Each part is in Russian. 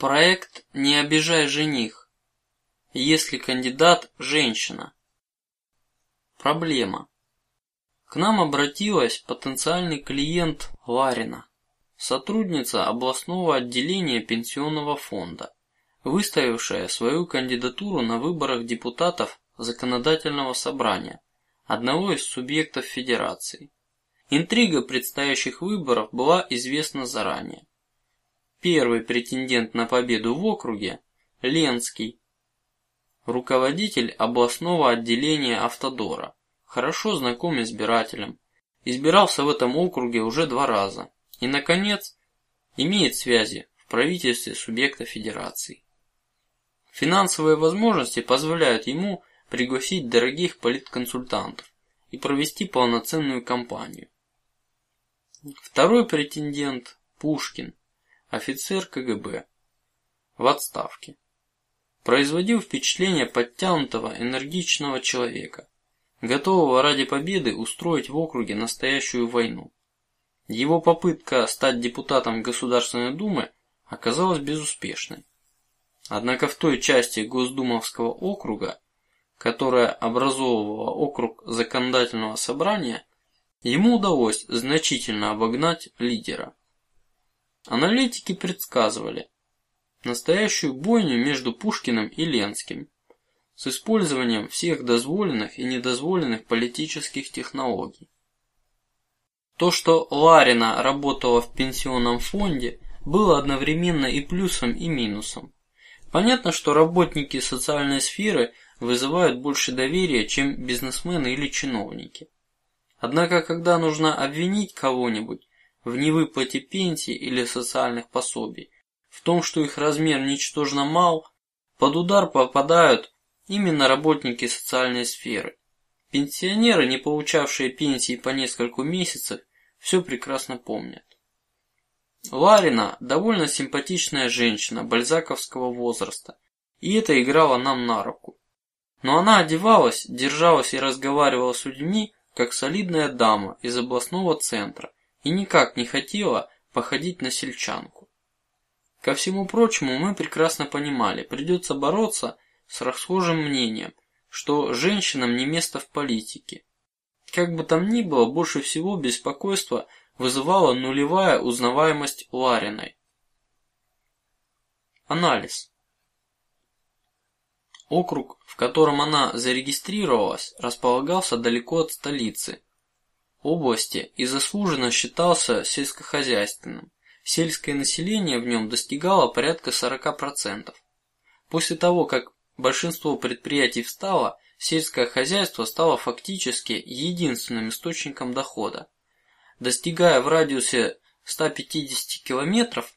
Проект «Не обижай жених», если кандидат женщина. Проблема. К нам обратилась потенциальный клиент Ларина, сотрудница областного отделения пенсионного фонда, выставившая свою кандидатуру на выборах депутатов законодательного собрания, одного из субъектов федерации. Интрига предстоящих выборов была известна заранее. Первый претендент на победу в округе – Ленский, руководитель областного отделения Автодора, хорошо знаком избирателям, избирался в этом округе уже два раза и, наконец, имеет связи в правительстве субъекта федерации. Финансовые возможности позволяют ему пригласить дорогих политконсультантов и провести полноценную кампанию. Второй претендент – Пушкин, офицер КГБ, в отставке. Производил впечатление подтянутого, энергичного человека, готового ради победы устроить в округе настоящую войну. Его попытка стать депутатом Государственной Думы оказалась безуспешной. Однако в той части Госдумовского округа, которая образовывала округ законодательного собрания, ему удалось значительно обогнать лидера. Аналитики предсказывали настоящую бойню между Пушкиным и Ленским с использованием всех дозволенных и недозволенных политических технологий. То, что Ларина работала в пенсионном фонде, было одновременно и плюсом, и минусом. Понятно, что работники социальной сферы вызывают больше доверия, чем бизнесмены или чиновники. Однако, когда нужно обвинить кого-нибудь, в невыплате пенсий или социальных пособий, в том, что их размер ничтожно мал, под удар попадают именно работники социальной сферы. Пенсионеры, не получавшие пенсии по нескольку месяцев, все прекрасно помнят. Ларина довольно симпатичная женщина бальзаковского возраста, и это играло нам на руку. Но она одевалась, держалась и разговаривала с людьми, как солидная дама из областного центра, и никак не хотела походить на сельчанку. Ко всему прочему, мы прекрасно понимали, придется бороться с расхожим мнением, что женщинам не место в политике. Как бы там ни было, больше всего беспокойства вызывала нулевая узнаваемость Лариной. Анализ. Округ, в котором она зарегистрировалась, располагался далеко от столицы, области и заслуженно считался сельскохозяйственным. Сельское население в нем достигало порядка 40 процентов. После того, как большинство предприятий встало, сельское хозяйство стало фактически единственным источником дохода. Достигая в радиусе 150 километров,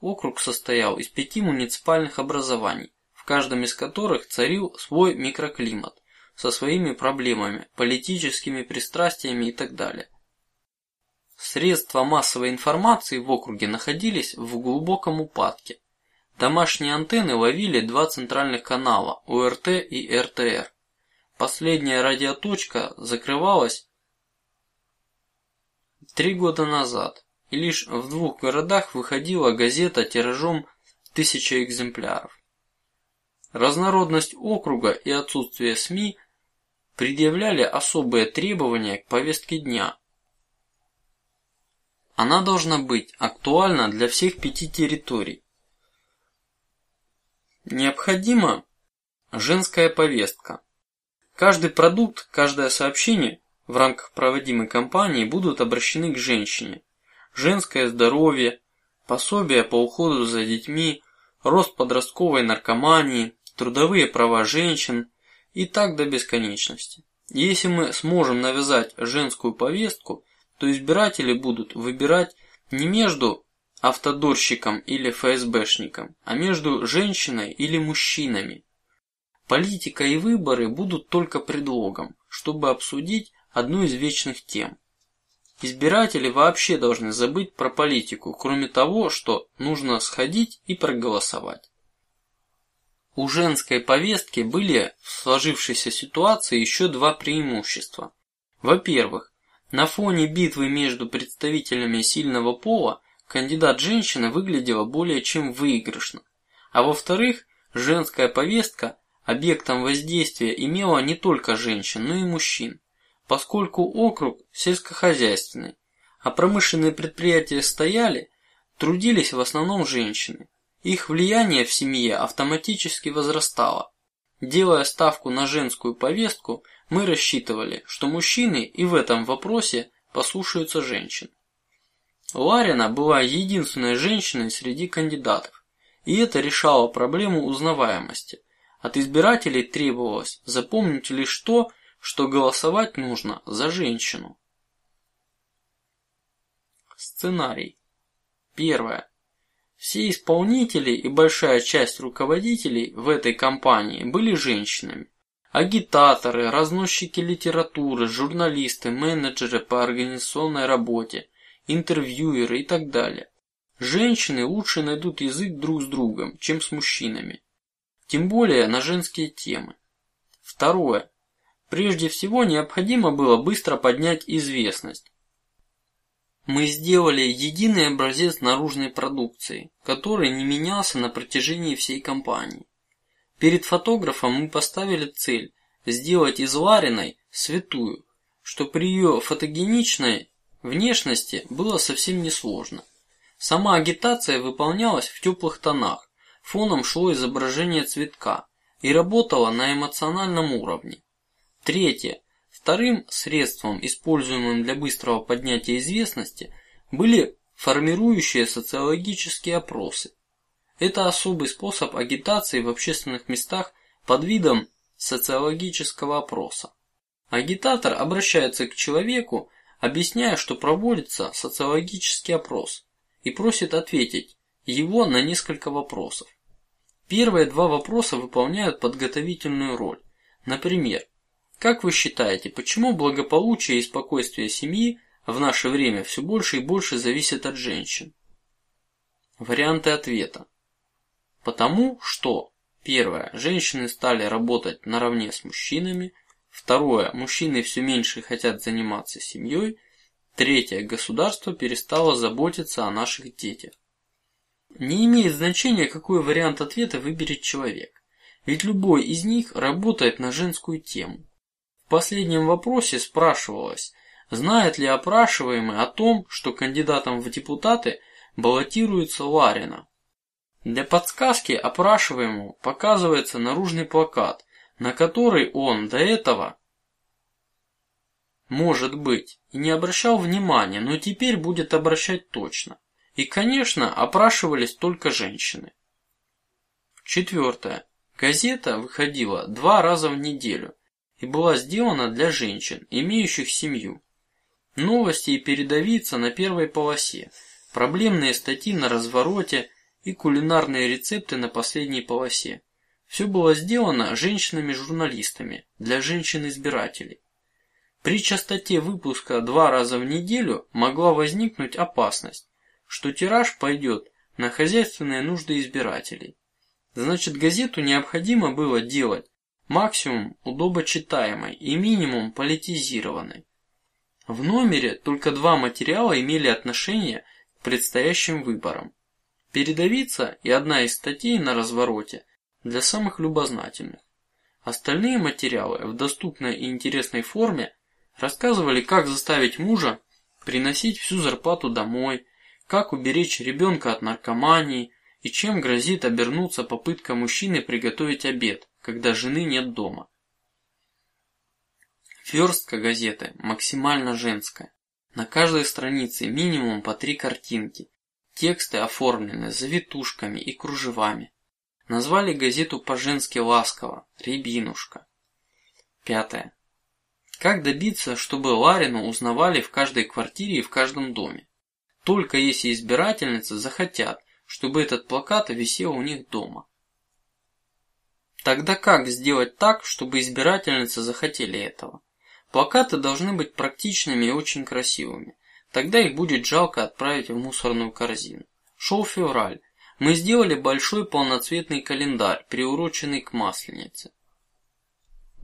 округ состоял из пяти муниципальных образований, в каждом из которых царил свой микроклимат со своими проблемами, политическими пристрастиями и так далее. Средства массовой информации в округе находились в глубоком упадке. Домашние антенны ловили два центральных канала УРТ и РТР. Последняя радиоточка закрывалась три года назад, и лишь в двух городах выходила газета тиражом тысяча экземпляров. Разнородность округа и отсутствие СМИ предъявляли особые требования к повестке дня. Она должна быть актуальна для всех пяти территорий. Необходима женская повестка. Каждый продукт, каждое сообщение в рамках проводимой кампании будут обращены к женщине. Женское здоровье, пособия по уходу за детьми, рост подростковой наркомании, трудовые права женщин, и так до бесконечности. Если мы сможем навязать женскую повестку, то избиратели будут выбирать не между автодорщиком или ФСБшником, а между женщиной или мужчинами. Политика и выборы будут только предлогом, чтобы обсудить одну из вечных тем. Избиратели вообще должны забыть про политику, кроме того, что нужно сходить и проголосовать. У женской повестки были в сложившейся ситуации еще два преимущества. Во-первых, на фоне битвы между представителями сильного пола кандидат женщина выглядела более чем выигрышно. а во-вторых, женская повестка объектом воздействия имела не только женщин, но и мужчин, поскольку округ сельскохозяйственный, а промышленные предприятия стояли, трудились в основном женщины. Их влияние в семье автоматически возрастало. Делая ставку на женскую повестку, мы рассчитывали, что мужчины и в этом вопросе послушаются женщин. Ларина была единственной женщиной среди кандидатов, и это решало проблему узнаваемости. От избирателей требовалось запомнить лишь то, что голосовать нужно за женщину. Сценарий. Первое. Все исполнители и большая часть руководителей в этой кампании были женщинами. Агитаторы, разносчики литературы, журналисты, менеджеры по организационной работе, интервьюеры и так далее. Женщины лучше найдут язык друг с другом, чем с мужчинами, тем более на женские темы. Второе. Прежде всего необходимо было быстро поднять известность. Мы сделали единый образец наружной продукции, который не менялся на протяжении всей кампании. Перед фотографом мы поставили цель сделать из Лариной святую, что при ее фотогеничной внешности было совсем несложно. Сама агитация выполнялась в теплых тонах, фоном шло изображение цветка и работала на эмоциональном уровне. Третье. Вторым средством, используемым для быстрого поднятия известности, были формирующие социологические опросы. Это особый способ агитации в общественных местах под видом социологического опроса. Агитатор обращается к человеку, объясняя, что проводится социологический опрос, и просит ответить его на несколько вопросов. Первые два вопроса выполняют подготовительную роль. Например, как вы считаете, почему благополучие и спокойствие семьи в наше время все больше и больше зависят от женщин? Варианты ответа: потому что первое, женщины стали работать наравне с мужчинами, второе, мужчины все меньше хотят заниматься семьей, третье, государство перестало заботиться о наших детях. Не имеет значения, какой вариант ответа выберет человек, ведь любой из них работает на женскую тему. В последнем вопросе спрашивалось, знает ли опрашиваемый о том, что кандидатом в депутаты баллотируется Ларина. Для подсказки опрашиваемому показывается наружный плакат, на который он до этого может быть и не обращал внимания, но теперь будет обращать точно. И, конечно, опрашивались только женщины. Четвертое. Газета выходила два раза в неделю и была сделана для женщин, имеющих семью. Новости и передовица на первой полосе, проблемные статьи на развороте и кулинарные рецепты на последней полосе. Все было сделано женщинами-журналистами для женщин-избирателей. При частоте выпуска два раза в неделю могла возникнуть опасность, что тираж пойдет на хозяйственные нужды избирателей. Значит, газету необходимо было делать максимум удобочитаемой и минимум политизированной. В номере только два материала имели отношение к предстоящим выборам: передовица и одна из статей на развороте для самых любознательных. Остальные материалы в доступной и интересной форме рассказывали, как заставить мужа приносить всю зарплату домой, как уберечь ребенка от наркомании и чем грозит обернуться попытка мужчины приготовить обед, когда жены нет дома. Верстка газеты максимально женская. На каждой странице минимум по три картинки. Тексты оформлены завитушками и кружевами. Назвали газету по-женски ласково Рябинушка. Пятое. Как добиться, чтобы Ларину узнавали в каждой квартире и в каждом доме? Только если избирательницы захотят, чтобы этот плакат висел у них дома. Тогда как сделать так, чтобы избирательницы захотели этого? Плакаты должны быть практичными и очень красивыми. Тогда их будет жалко отправить в мусорную корзину. Шел февраль. Мы сделали большой полноцветный календарь, приуроченный к масленице.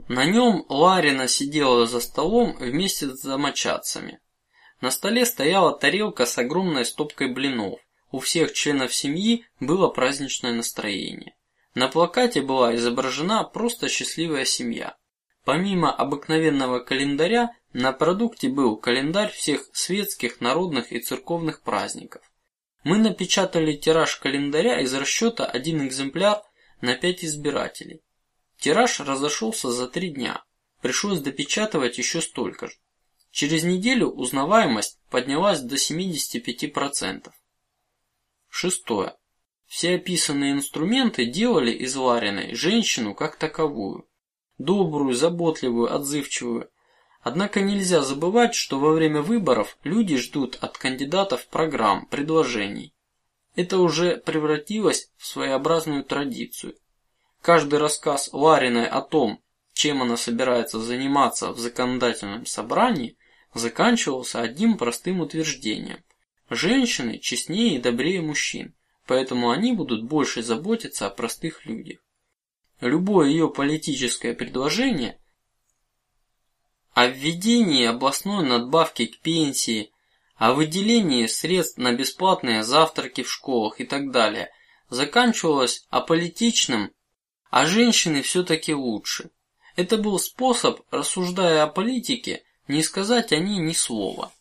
На нем Ларина сидела за столом вместе с домочадцами. На столе стояла тарелка с огромной стопкой блинов, у всех членов семьи было праздничное настроение. На плакате была изображена просто счастливая семья. Помимо обыкновенного календаря на продукте был календарь всех светских, народных и церковных праздников. Мы напечатали тираж календаря из расчета один экземпляр на пять избирателей. Тираж разошелся за три дня. Пришлось допечатывать еще столько же. Через неделю узнаваемость поднялась до 75 процентов. Шестое. Все описанные инструменты делали из Лариной женщину как таковую, добрую, заботливую, отзывчивую. Однако нельзя забывать, что во время выборов люди ждут от кандидатов программ, предложений. Это уже превратилось в своеобразную традицию. Каждый рассказ Лариной о том, чем она собирается заниматься в законодательном собрании, заканчивался одним простым утверждением: женщины честнее и добрее мужчин, поэтому они будут больше заботиться о простых людях. Любое ее политическое предложение о введении областной надбавки к пенсии, о выделении средств на бесплатные завтраки в школах и так далее заканчивалось аполитичным, а женщины все-таки лучше. Это был способ, рассуждая о политике, не сказать о ней ни слова.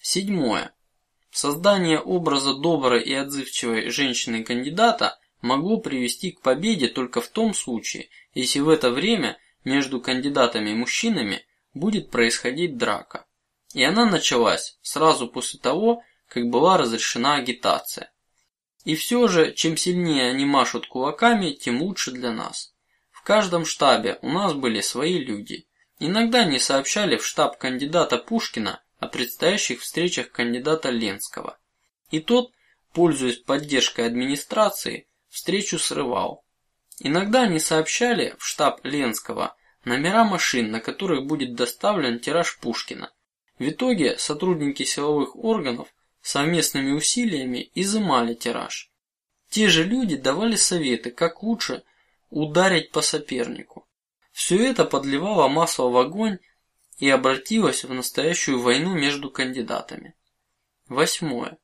Седьмое. Создание образа доброй и отзывчивой женщины-кандидата могло привести к победе только в том случае, если в это время между кандидатами и мужчинами будет происходить драка. И она началась сразу после того, как была разрешена агитация. И все же, чем сильнее они машут кулаками, тем лучше для нас. В каждом штабе у нас были свои люди. Иногда не сообщали в штаб кандидата Пушкина о предстоящих встречах кандидата Ленского, и тот, пользуясь поддержкой администрации, встречу срывал. Иногда они сообщали в штаб Ленского номера машин, на которых будет доставлен тираж Пушкина. В итоге сотрудники силовых органов совместными усилиями изымали тираж. Те же люди давали советы, как лучше ударить по сопернику. Все это подливало масло в огонь и обратилось в настоящую войну между кандидатами. Восьмое.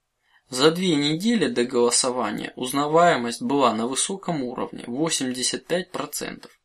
За две недели до голосования узнаваемость была на высоком уровне 85 процентов.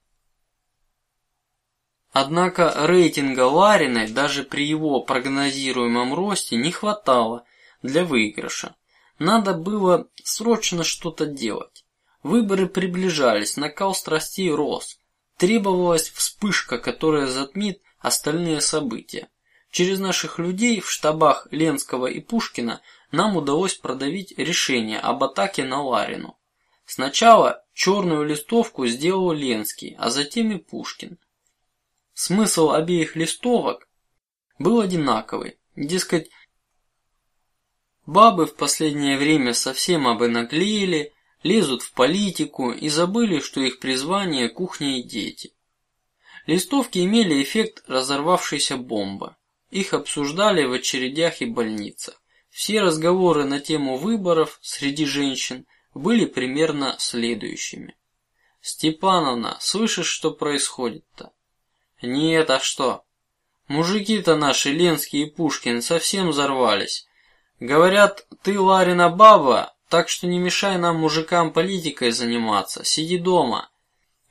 Однако рейтинга Лариной даже при его прогнозируемом росте не хватало для выигрыша. Надо было срочно что-то делать. Выборы приближались, накал страстей рос. Требовалась вспышка, которая затмит остальные события. Через наших людей в штабах Ленского и Пушкина нам удалось продавить решение об атаке на Ларину. Сначала черную листовку сделал Ленский, а затем и Пушкин. Смысл обеих листовок был одинаковый, дескать, бабы в последнее время совсем обнаглели, лезут в политику и забыли, что их призвание кухня и дети. Листовки имели эффект разорвавшейся бомбы. Их обсуждали в очередях и больницах. Все разговоры на тему выборов среди женщин были примерно следующими: Степановна, слышишь, что происходит-то? Нет, а что? Мужики-то наши Ленский и Пушкин совсем взорвались. Говорят, ты Ларина баба, так что не мешай нам мужикам политикой заниматься, сиди дома.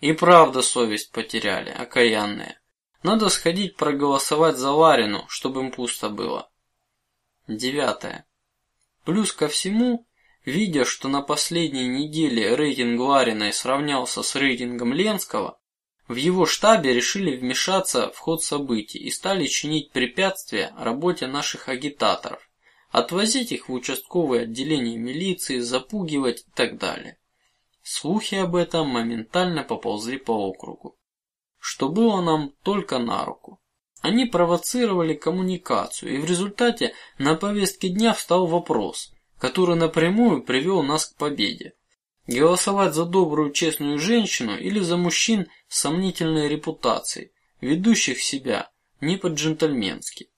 И правда совесть потеряли, окаянные. Надо сходить проголосовать за Ларину, чтобы им пусто было. Девятое. Плюс ко всему, видя, что на последней неделе рейтинг Лариной сравнялся с рейтингом Ленского, в его штабе решили вмешаться в ход событий и стали чинить препятствия работе наших агитаторов отвозить их в участковые отделения милиции, запугивать и так далее. Слухи об этом моментально поползли по округу, что было нам только на руку. Они провоцировали коммуникацию, и в результате на повестке дня встал вопрос, который напрямую привел нас к победе: голосовать за добрую, честную женщину или за мужчин с сомнительной репутацией, ведущих себя не по-джентльменски.